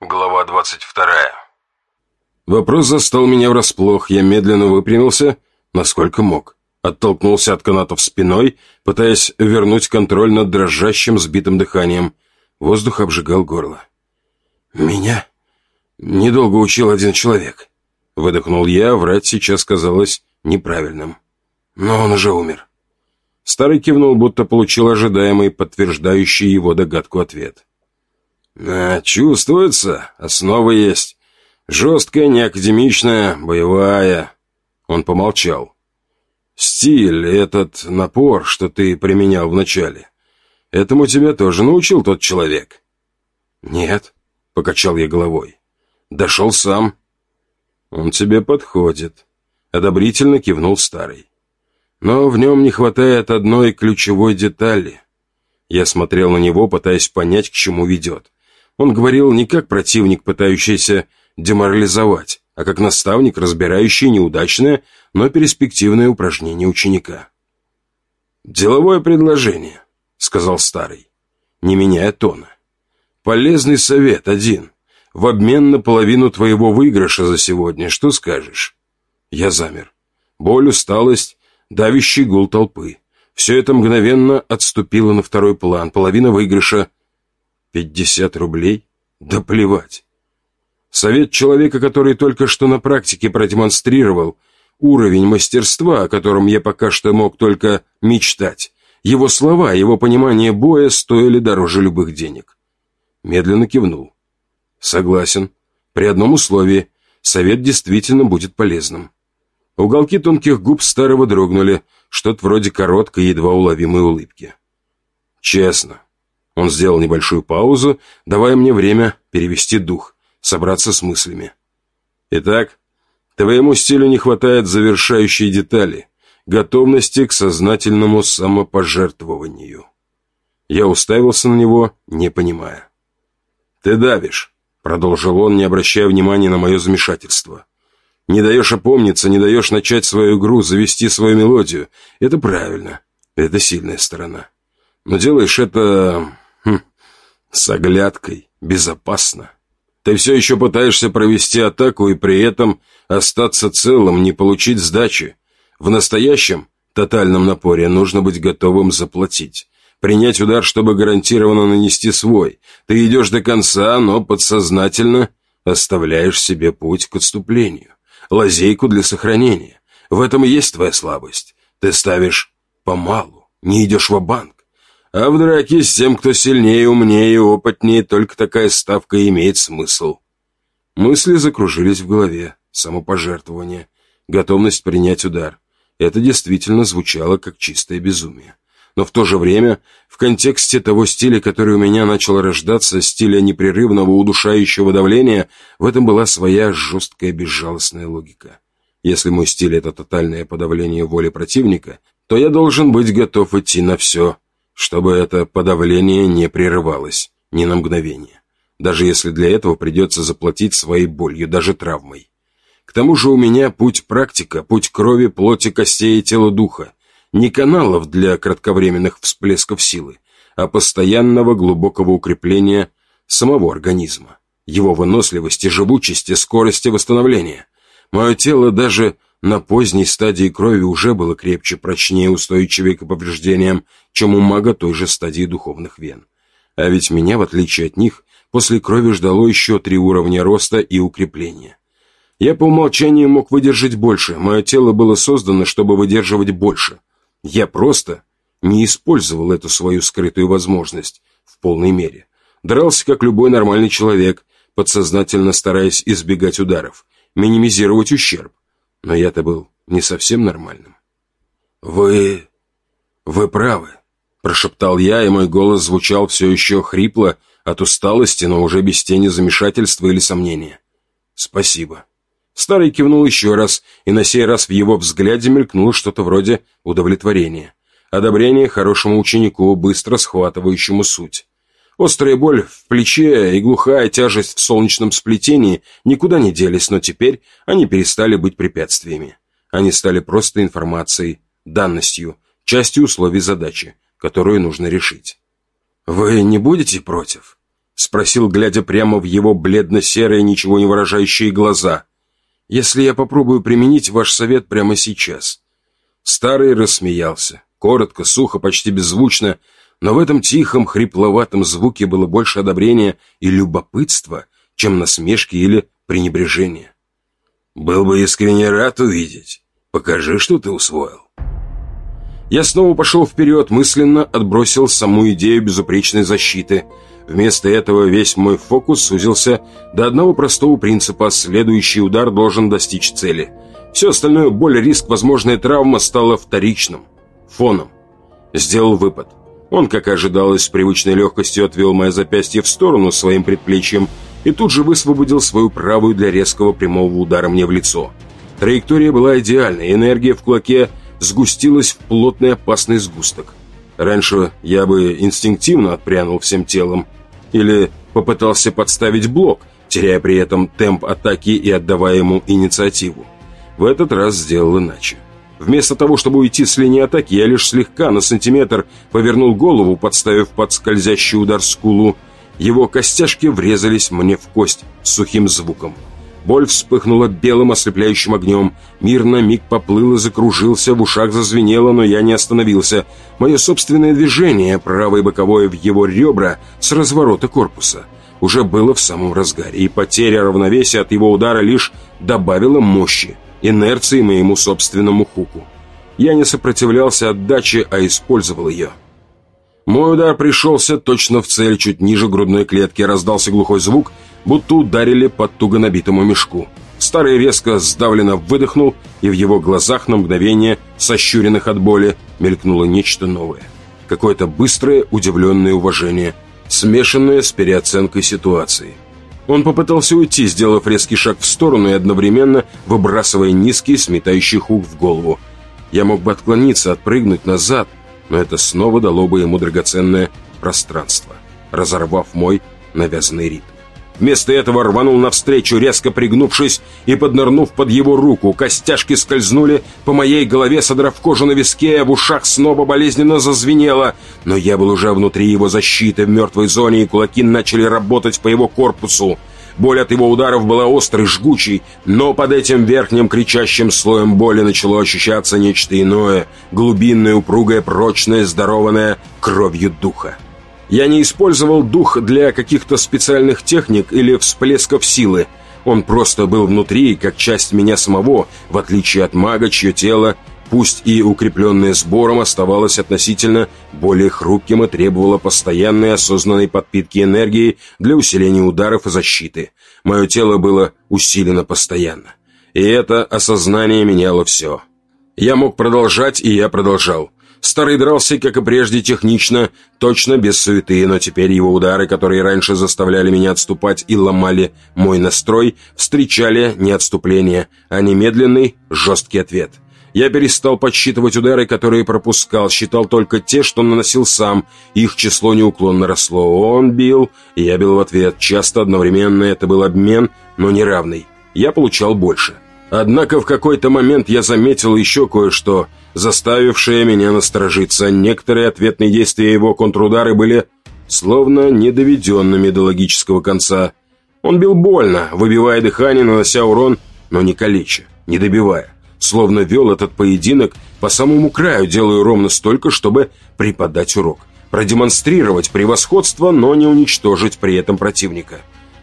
Глава 22 Вопрос застал меня врасплох. Я медленно выпрямился, насколько мог. Оттолкнулся от канатов спиной, пытаясь вернуть контроль над дрожащим, сбитым дыханием. Воздух обжигал горло. «Меня недолго учил один человек», — выдохнул я, врать сейчас казалось неправильным. «Но он уже умер». Старый кивнул, будто получил ожидаемый, подтверждающий его догадку ответ. А, чувствуется, основа есть. Жесткая, неакадемичная, боевая. Он помолчал. Стиль, этот напор, что ты применял вначале. Этому тебя тоже научил тот человек? Нет, покачал я головой. Дошел сам. Он тебе подходит. Одобрительно кивнул старый. Но в нем не хватает одной ключевой детали. Я смотрел на него, пытаясь понять, к чему ведет. Он говорил не как противник, пытающийся деморализовать, а как наставник, разбирающий неудачное, но перспективное упражнение ученика. «Деловое предложение», — сказал старый, не меняя тона. «Полезный совет один. В обмен на половину твоего выигрыша за сегодня. Что скажешь?» Я замер. Боль, усталость, давящий гул толпы. Все это мгновенно отступило на второй план. Половина выигрыша Пятьдесят рублей? Да плевать. Совет человека, который только что на практике продемонстрировал уровень мастерства, о котором я пока что мог только мечтать. Его слова, его понимание боя стоили дороже любых денег. Медленно кивнул. Согласен. При одном условии. Совет действительно будет полезным. Уголки тонких губ старого дрогнули, что-то вроде короткой, едва уловимой улыбки. Честно, он сделал небольшую паузу, давая мне время перевести дух, собраться с мыслями. Итак, твоему стилю не хватает завершающей детали, готовности к сознательному самопожертвованию. Я уставился на него, не понимая. «Ты давишь», — продолжил он, не обращая внимания на мое замешательство. «Не даешь опомниться, не даешь начать свою игру, завести свою мелодию. Это правильно. Это сильная сторона. Но делаешь это Хм, с оглядкой, безопасно. Ты все еще пытаешься провести атаку и при этом остаться целым, не получить сдачи. В настоящем тотальном напоре нужно быть готовым заплатить. Принять удар, чтобы гарантированно нанести свой. Ты идешь до конца, но подсознательно оставляешь себе путь к отступлению. Лазейку для сохранения. В этом и есть твоя слабость. Ты ставишь помалу, не идешь в банк а в драке с тем, кто сильнее, умнее и опытнее, только такая ставка имеет смысл. Мысли закружились в голове. Самопожертвование. Готовность принять удар. Это действительно звучало как чистое безумие. Но в то же время, в контексте того стиля, который у меня начал рождаться, стиля непрерывного удушающего давления, в этом была своя жесткая безжалостная логика. Если мой стиль — это тотальное подавление воли противника, то я должен быть готов идти на все — чтобы это подавление не прерывалось ни на мгновение, даже если для этого придется заплатить своей болью, даже травмой. К тому же у меня путь практика, путь крови, плоти, костей и тела духа, не каналов для кратковременных всплесков силы, а постоянного глубокого укрепления самого организма, его выносливости, живучести, скорости восстановления. Мое тело даже на поздней стадии крови уже было крепче, прочнее, устойчивее к повреждениям, чем у мага той же стадии духовных вен. А ведь меня, в отличие от них, после крови ждало еще три уровня роста и укрепления. Я по умолчанию мог выдержать больше, мое тело было создано, чтобы выдерживать больше. Я просто не использовал эту свою скрытую возможность в полной мере. Дрался, как любой нормальный человек, подсознательно стараясь избегать ударов, минимизировать ущерб. Но я-то был не совсем нормальным. «Вы... вы правы», — прошептал я, и мой голос звучал все еще хрипло от усталости, но уже без тени замешательства или сомнения. «Спасибо». Старый кивнул еще раз, и на сей раз в его взгляде мелькнуло что-то вроде удовлетворения. Одобрение хорошему ученику, быстро схватывающему суть. Острая боль в плече и глухая тяжесть в солнечном сплетении никуда не делись, но теперь они перестали быть препятствиями. Они стали просто информацией, данностью, частью условий задачи, которую нужно решить. «Вы не будете против?» Спросил, глядя прямо в его бледно-серые, ничего не выражающие глаза. «Если я попробую применить ваш совет прямо сейчас». Старый рассмеялся. Коротко, сухо, почти беззвучно, но в этом тихом, хрипловатом звуке было больше одобрения и любопытства, чем насмешки или пренебрежения. «Был бы искренне рад увидеть. Покажи, что ты усвоил». Я снова пошел вперед, мысленно отбросил саму идею безупречной защиты. Вместо этого весь мой фокус сузился до одного простого принципа – следующий удар должен достичь цели. Все остальное – боль, риск, возможная травма – стало вторичным, фоном. Сделал выпад. Он, как ожидалось, с привычной легкостью отвел мое запястье в сторону своим предплечьем и тут же высвободил свою правую для резкого прямого удара мне в лицо. Траектория была идеальной, энергия в кулаке – сгустилась в плотный опасный сгусток. Раньше я бы инстинктивно отпрянул всем телом или попытался подставить блок, теряя при этом темп атаки и отдавая ему инициативу. В этот раз сделал иначе. Вместо того, чтобы уйти с линии атаки, я лишь слегка на сантиметр повернул голову, подставив под скользящий удар скулу. Его костяшки врезались мне в кость сухим звуком. Боль вспыхнула белым ослепляющим огнем. Мир на миг поплыл и закружился, в ушах зазвенело, но я не остановился. Мое собственное движение, правое боковое в его ребра, с разворота корпуса, уже было в самом разгаре, и потеря равновесия от его удара лишь добавила мощи, инерции моему собственному хуку. Я не сопротивлялся отдаче, а использовал ее. Мой удар пришелся точно в цель, чуть ниже грудной клетки, раздался глухой звук — будто ударили по туго набитому мешку. Старый резко сдавленно выдохнул, и в его глазах на мгновение, сощуренных от боли, мелькнуло нечто новое. Какое-то быстрое, удивленное уважение, смешанное с переоценкой ситуации. Он попытался уйти, сделав резкий шаг в сторону и одновременно выбрасывая низкий, сметающий хук в голову. Я мог бы отклониться, отпрыгнуть назад, но это снова дало бы ему драгоценное пространство, разорвав мой навязанный ритм. Вместо этого рванул навстречу, резко пригнувшись и поднырнув под его руку. Костяшки скользнули по моей голове, содрав кожу на виске, а в ушах снова болезненно зазвенело. Но я был уже внутри его защиты, в мертвой зоне, и кулаки начали работать по его корпусу. Боль от его ударов была острой, жгучей, но под этим верхним кричащим слоем боли начало ощущаться нечто иное, глубинное, упругое, прочное, здорованное кровью духа. Я не использовал дух для каких-то специальных техник или всплесков силы. Он просто был внутри, как часть меня самого, в отличие от мага, чье тело, пусть и укрепленное сбором, оставалось относительно более хрупким и требовало постоянной осознанной подпитки энергии для усиления ударов и защиты. Мое тело было усилено постоянно. И это осознание меняло все. Я мог продолжать, и я продолжал. Старый дрался, как и прежде, технично, точно без суеты, но теперь его удары, которые раньше заставляли меня отступать и ломали мой настрой, встречали не отступление, а немедленный, жесткий ответ. Я перестал подсчитывать удары, которые пропускал, считал только те, что наносил сам, их число неуклонно росло. Он бил, я бил в ответ, часто одновременно, это был обмен, но неравный. Я получал больше. Однако в какой-то момент я заметил еще кое-что, заставившее меня насторожиться. Некоторые ответные действия его контрудары были словно недоведенными до логического конца. Он бил больно, выбивая дыхание, нанося урон, но не калеча, не добивая. Словно вел этот поединок по самому краю, делая ровно столько, чтобы преподать урок. Продемонстрировать превосходство, но не уничтожить при этом противника.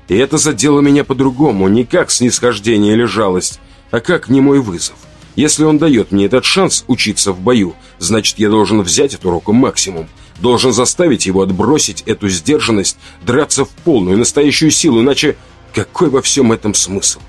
И это задело меня по-другому, не как снисхождение или жалость, а как не мой вызов. Если он дает мне этот шанс учиться в бою, значит, я должен взять от урока максимум. Должен заставить его отбросить эту сдержанность, драться в полную настоящую силу, иначе какой во всем этом смысл?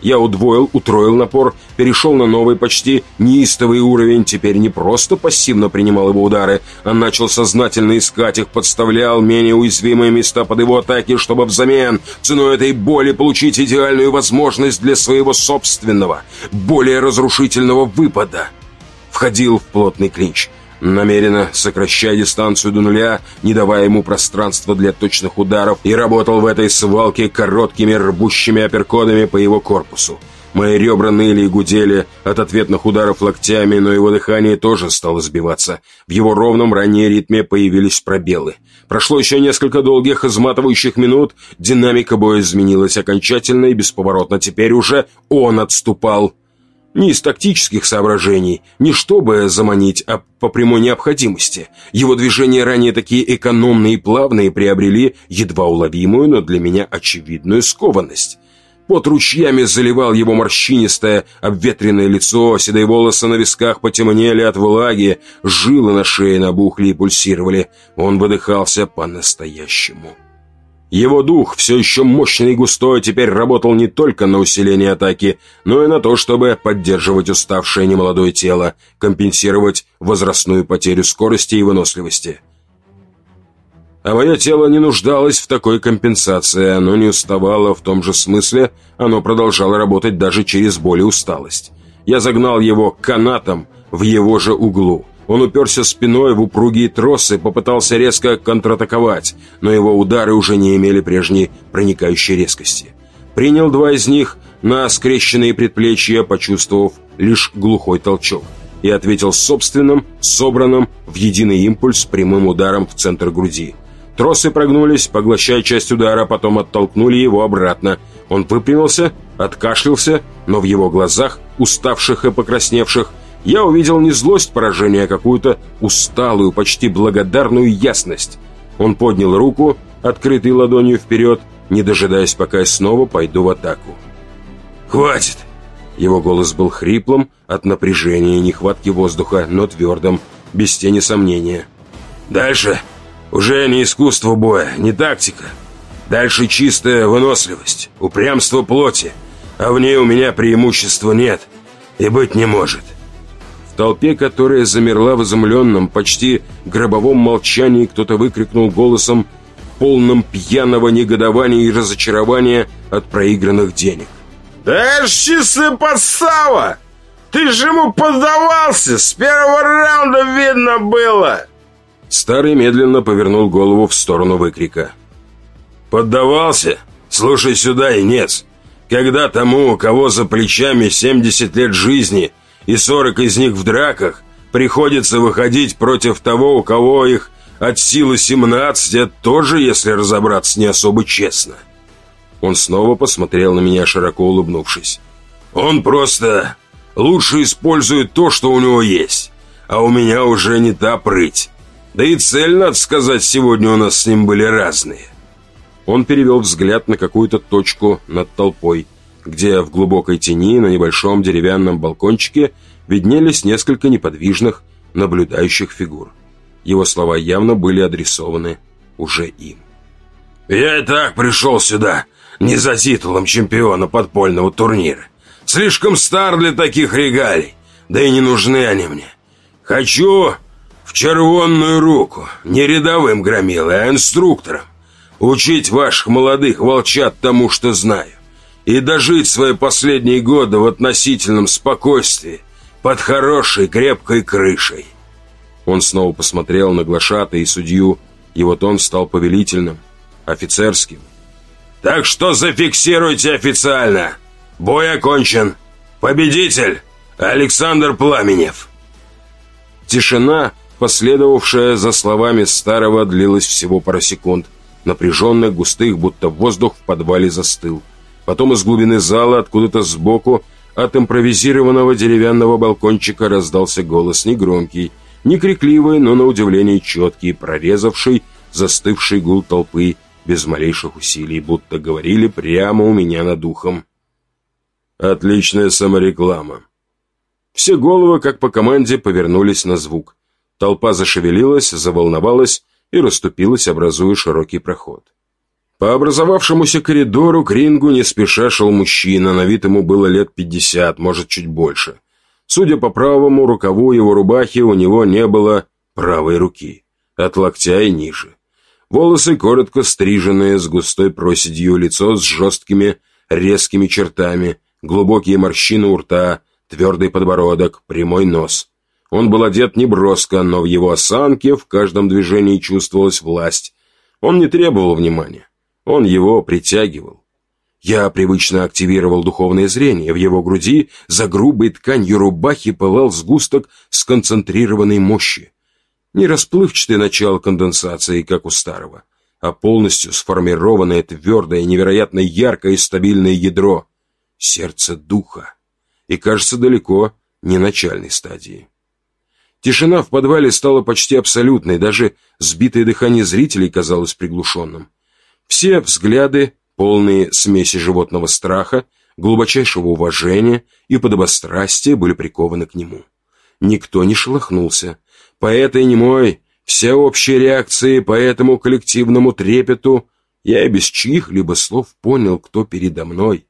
Я удвоил, утроил напор, перешел на новый, почти неистовый уровень. Теперь не просто пассивно принимал его удары, а начал сознательно искать их, подставлял менее уязвимые места под его атаки, чтобы взамен ценой этой боли получить идеальную возможность для своего собственного, более разрушительного выпада. Входил в плотный клинч намеренно сокращая дистанцию до нуля, не давая ему пространства для точных ударов, и работал в этой свалке короткими рбущими апперкодами по его корпусу. Мои ребра ныли и гудели от ответных ударов локтями, но его дыхание тоже стало сбиваться. В его ровном ранее ритме появились пробелы. Прошло еще несколько долгих, изматывающих минут, динамика боя изменилась окончательно и бесповоротно. Теперь уже он отступал. Не из тактических соображений, не чтобы заманить, а по прямой необходимости. Его движения ранее такие экономные и плавные приобрели едва уловимую, но для меня очевидную скованность. Под ручьями заливал его морщинистое, обветренное лицо, седые волосы на висках потемнели от влаги, жилы на шее набухли и пульсировали. Он выдыхался по-настоящему. Его дух, все еще мощный и густой, теперь работал не только на усиление атаки, но и на то, чтобы поддерживать уставшее немолодое тело, компенсировать возрастную потерю скорости и выносливости. А мое тело не нуждалось в такой компенсации, оно не уставало в том же смысле, оно продолжало работать даже через боль и усталость. Я загнал его канатом в его же углу – он уперся спиной в упругие тросы, попытался резко контратаковать, но его удары уже не имели прежней проникающей резкости. Принял два из них на скрещенные предплечья, почувствовав лишь глухой толчок, и ответил собственным, собранным в единый импульс прямым ударом в центр груди. Тросы прогнулись, поглощая часть удара, потом оттолкнули его обратно. Он выпрямился, откашлялся, но в его глазах, уставших и покрасневших, я увидел не злость поражения, а какую-то усталую, почти благодарную ясность. Он поднял руку, открытой ладонью вперед, не дожидаясь, пока я снова пойду в атаку. «Хватит!» Его голос был хриплым от напряжения и нехватки воздуха, но твердым, без тени сомнения. «Дальше уже не искусство боя, не тактика. Дальше чистая выносливость, упрямство плоти, а в ней у меня преимущества нет и быть не может толпе, которая замерла в изумленном, почти гробовом молчании, кто-то выкрикнул голосом, полным пьяного негодования и разочарования от проигранных денег. «Да ж чистая подстава! Ты же ему поддавался! С первого раунда видно было!» Старый медленно повернул голову в сторону выкрика. «Поддавался? Слушай сюда, Инец. Когда тому, у кого за плечами 70 лет жизни – и сорок из них в драках, приходится выходить против того, у кого их от силы 17, это тоже, если разобраться, не особо честно. Он снова посмотрел на меня, широко улыбнувшись. Он просто лучше использует то, что у него есть, а у меня уже не та прыть. Да и цель, надо сказать, сегодня у нас с ним были разные. Он перевел взгляд на какую-то точку над толпой – где в глубокой тени на небольшом деревянном балкончике виднелись несколько неподвижных, наблюдающих фигур. Его слова явно были адресованы уже им. «Я и так пришел сюда не за титулом чемпиона подпольного турнира. Слишком стар для таких регалий, да и не нужны они мне. Хочу в червонную руку, не рядовым громилой, а инструктором. Учить ваших молодых волчат тому, что знаю и дожить свои последние годы в относительном спокойствии под хорошей крепкой крышей. Он снова посмотрел на глашата и судью, и вот он стал повелительным, офицерским. «Так что зафиксируйте официально! Бой окончен! Победитель Александр Пламенев!» Тишина, последовавшая за словами старого, длилась всего пару секунд. Напряженных, густых, будто воздух в подвале застыл. Потом из глубины зала, откуда-то сбоку, от импровизированного деревянного балкончика раздался голос негромкий, не крикливый, но на удивление четкий, прорезавший застывший гул толпы без малейших усилий, будто говорили прямо у меня над ухом. Отличная самореклама. Все головы, как по команде, повернулись на звук. Толпа зашевелилась, заволновалась и расступилась, образуя широкий проход. По образовавшемуся коридору к рингу не спеша шел мужчина, на вид ему было лет пятьдесят, может, чуть больше. Судя по правому рукаву его рубахи, у него не было правой руки, от локтя и ниже. Волосы коротко стриженные, с густой проседью, лицо с жесткими, резкими чертами, глубокие морщины у рта, твердый подбородок, прямой нос. Он был одет неброско, но в его осанке в каждом движении чувствовалась власть. Он не требовал внимания. Он его притягивал. Я привычно активировал духовное зрение. В его груди за грубой тканью рубахи пылал сгусток сконцентрированной мощи. Не расплывчатое начало конденсации, как у старого, а полностью сформированное твердое, невероятно яркое и стабильное ядро. Сердце духа. И, кажется, далеко не начальной стадии. Тишина в подвале стала почти абсолютной, даже сбитое дыхание зрителей казалось приглушенным. Все взгляды, полные смеси животного страха, глубочайшего уважения и подобострастия, были прикованы к нему. Никто не шелохнулся. По этой немой, всеобщей реакции, по этому коллективному трепету, я и без чьих-либо слов понял, кто передо мной.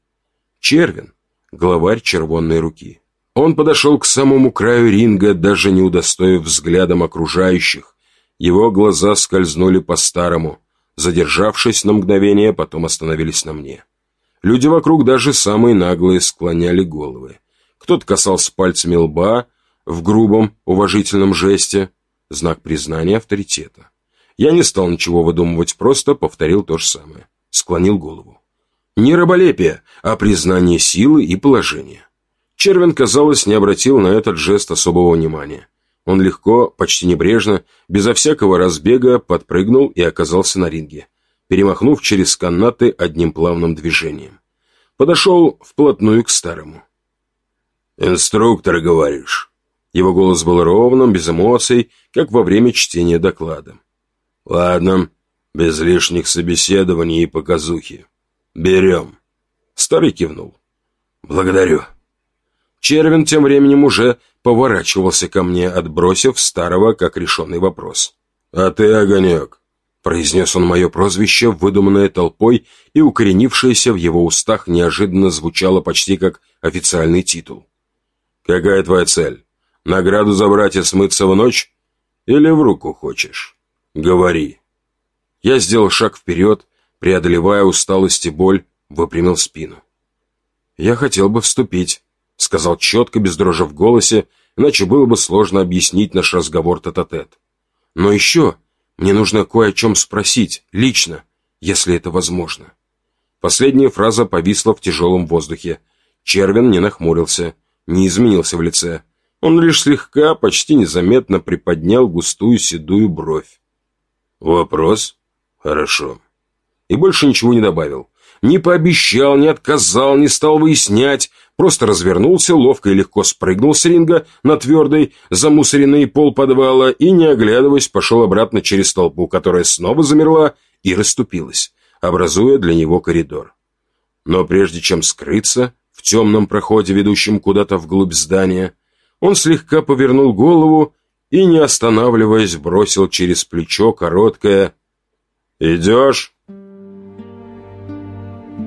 Червин, главарь червонной руки. Он подошел к самому краю ринга, даже не удостоив взглядом окружающих. Его глаза скользнули по-старому, задержавшись на мгновение, потом остановились на мне. Люди вокруг, даже самые наглые, склоняли головы. Кто-то касался пальцами лба в грубом, уважительном жесте, знак признания авторитета. Я не стал ничего выдумывать, просто повторил то же самое. Склонил голову. Не раболепие, а признание силы и положения. Червин, казалось, не обратил на этот жест особого внимания. Он легко, почти небрежно, безо всякого разбега подпрыгнул и оказался на ринге, перемахнув через канаты одним плавным движением. Подошел вплотную к старому. «Инструктор, говоришь?» Его голос был ровным, без эмоций, как во время чтения доклада. «Ладно, без лишних собеседований и показухи. Берем». Старый кивнул. «Благодарю». Червин тем временем уже поворачивался ко мне, отбросив старого как решенный вопрос. «А ты, Огонек», — произнес он мое прозвище, выдуманное толпой и укоренившееся в его устах неожиданно звучало почти как официальный титул. «Какая твоя цель? Награду забрать и смыться в ночь? Или в руку хочешь? Говори». Я сделал шаг вперед, преодолевая усталость и боль, выпрямил спину. «Я хотел бы вступить» сказал четко, без дрожи в голосе, иначе было бы сложно объяснить наш разговор тет-а-тет. -тет. Но еще мне нужно кое о чем спросить, лично, если это возможно. Последняя фраза повисла в тяжелом воздухе. Червин не нахмурился, не изменился в лице. Он лишь слегка, почти незаметно приподнял густую седую бровь. «Вопрос? Хорошо». И больше ничего не добавил. Не пообещал, не отказал, не стал выяснять, просто развернулся, ловко и легко спрыгнул с ринга на твердый, замусоренный пол подвала и, не оглядываясь, пошел обратно через толпу, которая снова замерла и расступилась, образуя для него коридор. Но прежде чем скрыться в темном проходе, ведущем куда-то вглубь здания, он слегка повернул голову и, не останавливаясь, бросил через плечо короткое «Идешь?»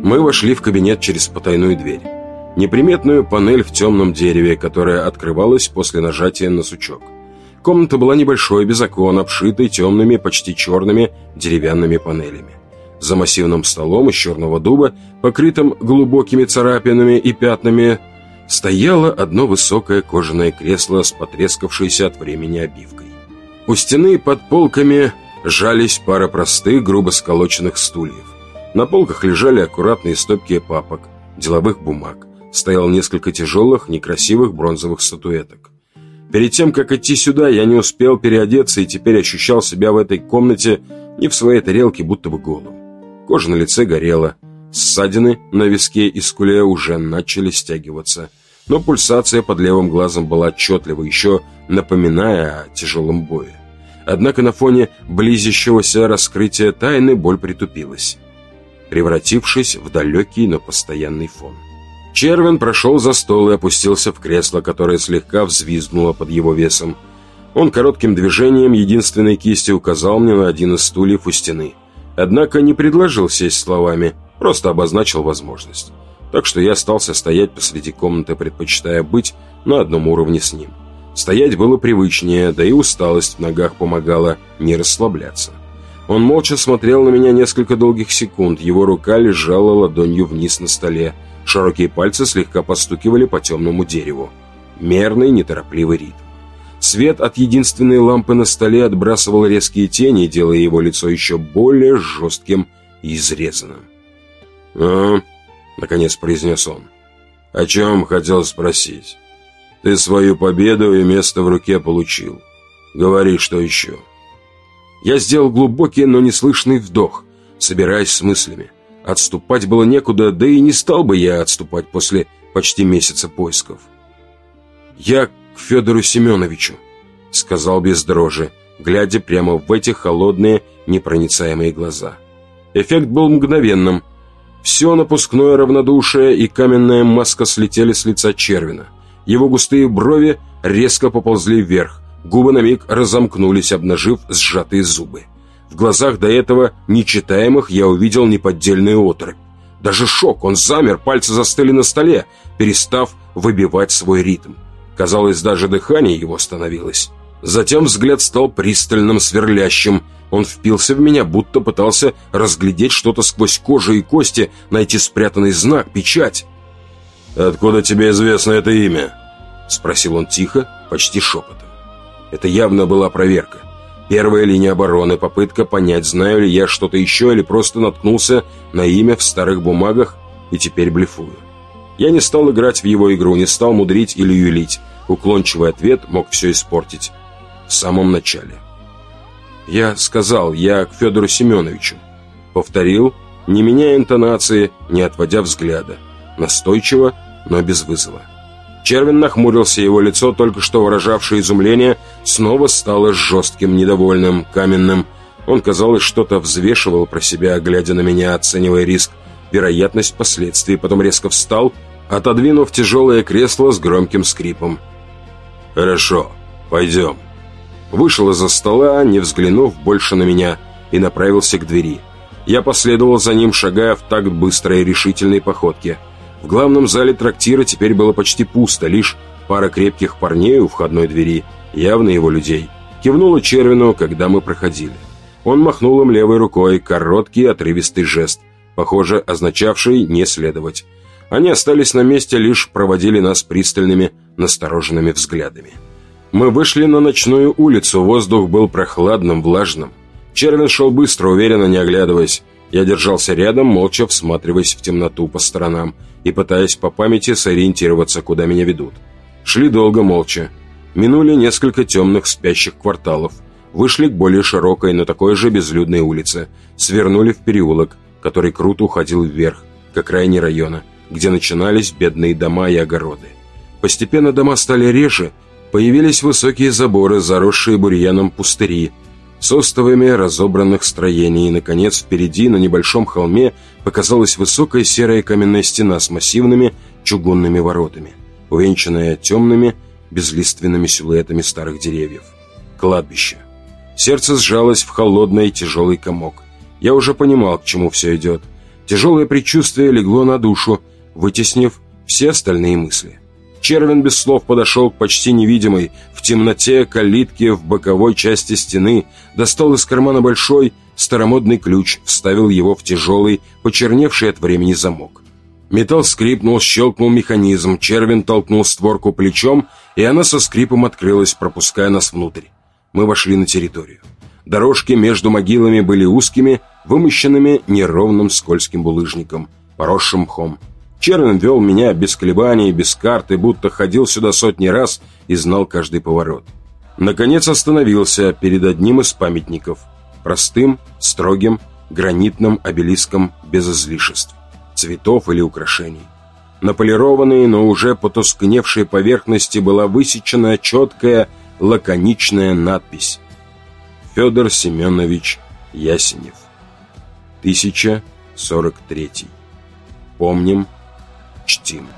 Мы вошли в кабинет через потайную дверь. Неприметную панель в темном дереве, которая открывалась после нажатия на сучок. Комната была небольшой, без окон, обшитой темными, почти черными деревянными панелями. За массивным столом из черного дуба, покрытым глубокими царапинами и пятнами, стояло одно высокое кожаное кресло с потрескавшейся от времени обивкой. У стены под полками жались пара простых, грубо сколоченных стульев. На полках лежали аккуратные стопки папок, деловых бумаг. Стоял несколько тяжелых, некрасивых бронзовых статуэток. Перед тем, как идти сюда, я не успел переодеться и теперь ощущал себя в этой комнате не в своей тарелке, будто бы голым. Кожа на лице горела, ссадины на виске и скуле уже начали стягиваться, но пульсация под левым глазом была отчетлива, еще напоминая о тяжелом бое. Однако на фоне близящегося раскрытия тайны боль притупилась превратившись в далекий, но постоянный фон. Червин прошел за стол и опустился в кресло, которое слегка взвизгнуло под его весом. Он коротким движением единственной кисти указал мне на один из стульев у стены. Однако не предложил сесть словами, просто обозначил возможность. Так что я остался стоять посреди комнаты, предпочитая быть на одном уровне с ним. Стоять было привычнее, да и усталость в ногах помогала не расслабляться. Он молча смотрел на меня несколько долгих секунд. Его рука лежала ладонью вниз на столе. Широкие пальцы слегка постукивали по темному дереву. Мерный, неторопливый ритм. Свет от единственной лампы на столе отбрасывал резкие тени, делая его лицо еще более жестким и изрезанным. «А, — наконец произнес он. «О чем хотел спросить? Ты свою победу и место в руке получил. Говори, что еще». Я сделал глубокий, но неслышный вдох, собираясь с мыслями. Отступать было некуда, да и не стал бы я отступать после почти месяца поисков. «Я к Федору Семеновичу», — сказал без дрожи, глядя прямо в эти холодные, непроницаемые глаза. Эффект был мгновенным. Все напускное равнодушие и каменная маска слетели с лица Червина. Его густые брови резко поползли вверх, губы на миг разомкнулись, обнажив сжатые зубы. В глазах до этого нечитаемых я увидел неподдельную отрыбь. Даже шок, он замер, пальцы застыли на столе, перестав выбивать свой ритм. Казалось, даже дыхание его остановилось. Затем взгляд стал пристальным, сверлящим. Он впился в меня, будто пытался разглядеть что-то сквозь кожу и кости, найти спрятанный знак, печать. «Откуда тебе известно это имя?» Спросил он тихо, почти шепотом. Это явно была проверка. Первая линия обороны, попытка понять, знаю ли я что-то еще или просто наткнулся на имя в старых бумагах и теперь блефую. Я не стал играть в его игру, не стал мудрить или юлить. Уклончивый ответ мог все испортить. В самом начале. Я сказал, я к Федору Семеновичу. Повторил, не меняя интонации, не отводя взгляда. Настойчиво, но без вызова. Червин нахмурился, его лицо, только что выражавшее изумление, снова стало жестким, недовольным, каменным. Он, казалось, что-то взвешивал про себя, глядя на меня, оценивая риск, вероятность последствий, потом резко встал, отодвинув тяжелое кресло с громким скрипом. «Хорошо, пойдем». Вышел из-за стола, не взглянув больше на меня, и направился к двери. Я последовал за ним, шагая в такт быстрой и решительной походки – в главном зале трактира теперь было почти пусто, лишь пара крепких парней у входной двери, явно его людей, кивнула Червину, когда мы проходили. Он махнул им левой рукой, короткий отрывистый жест, похоже, означавший «не следовать». Они остались на месте, лишь проводили нас пристальными, настороженными взглядами. Мы вышли на ночную улицу, воздух был прохладным, влажным. Червин шел быстро, уверенно, не оглядываясь. Я держался рядом, молча всматриваясь в темноту по сторонам и пытаясь по памяти сориентироваться, куда меня ведут. Шли долго, молча. Минули несколько темных спящих кварталов. Вышли к более широкой, но такой же безлюдной улице. Свернули в переулок, который круто уходил вверх, к окраине района, где начинались бедные дома и огороды. Постепенно дома стали реже, появились высокие заборы, заросшие бурьяном пустыри, с остовами разобранных строений, и, наконец, впереди, на небольшом холме, показалась высокая серая каменная стена с массивными чугунными воротами, увенчанная темными, безлиственными силуэтами старых деревьев. Кладбище. Сердце сжалось в холодный тяжелый комок. Я уже понимал, к чему все идет. Тяжелое предчувствие легло на душу, вытеснив все остальные мысли. Червин без слов подошел к почти невидимой в темноте калитке в боковой части стены, достал из кармана большой старомодный ключ, вставил его в тяжелый, почерневший от времени замок. Металл скрипнул, щелкнул механизм, Червин толкнул створку плечом, и она со скрипом открылась, пропуская нас внутрь. Мы вошли на территорию. Дорожки между могилами были узкими, вымощенными неровным скользким булыжником, поросшим мхом. Червин вел меня без колебаний, без карты, будто ходил сюда сотни раз и знал каждый поворот. Наконец остановился перед одним из памятников. Простым, строгим, гранитным обелиском без излишеств, цветов или украшений. На полированной, но уже потускневшей поверхности была высечена четкая, лаконичная надпись «Федор Семенович Ясенев, 1043. Помним, чтим.